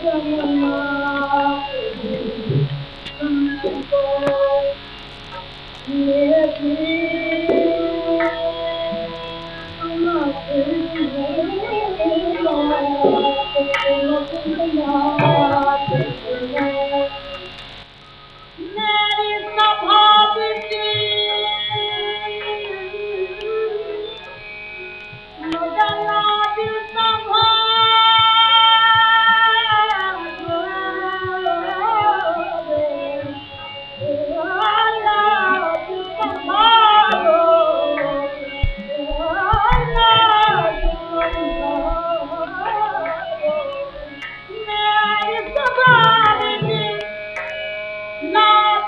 پھل ماني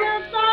Mother.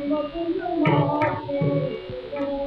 I'm walking Thank you.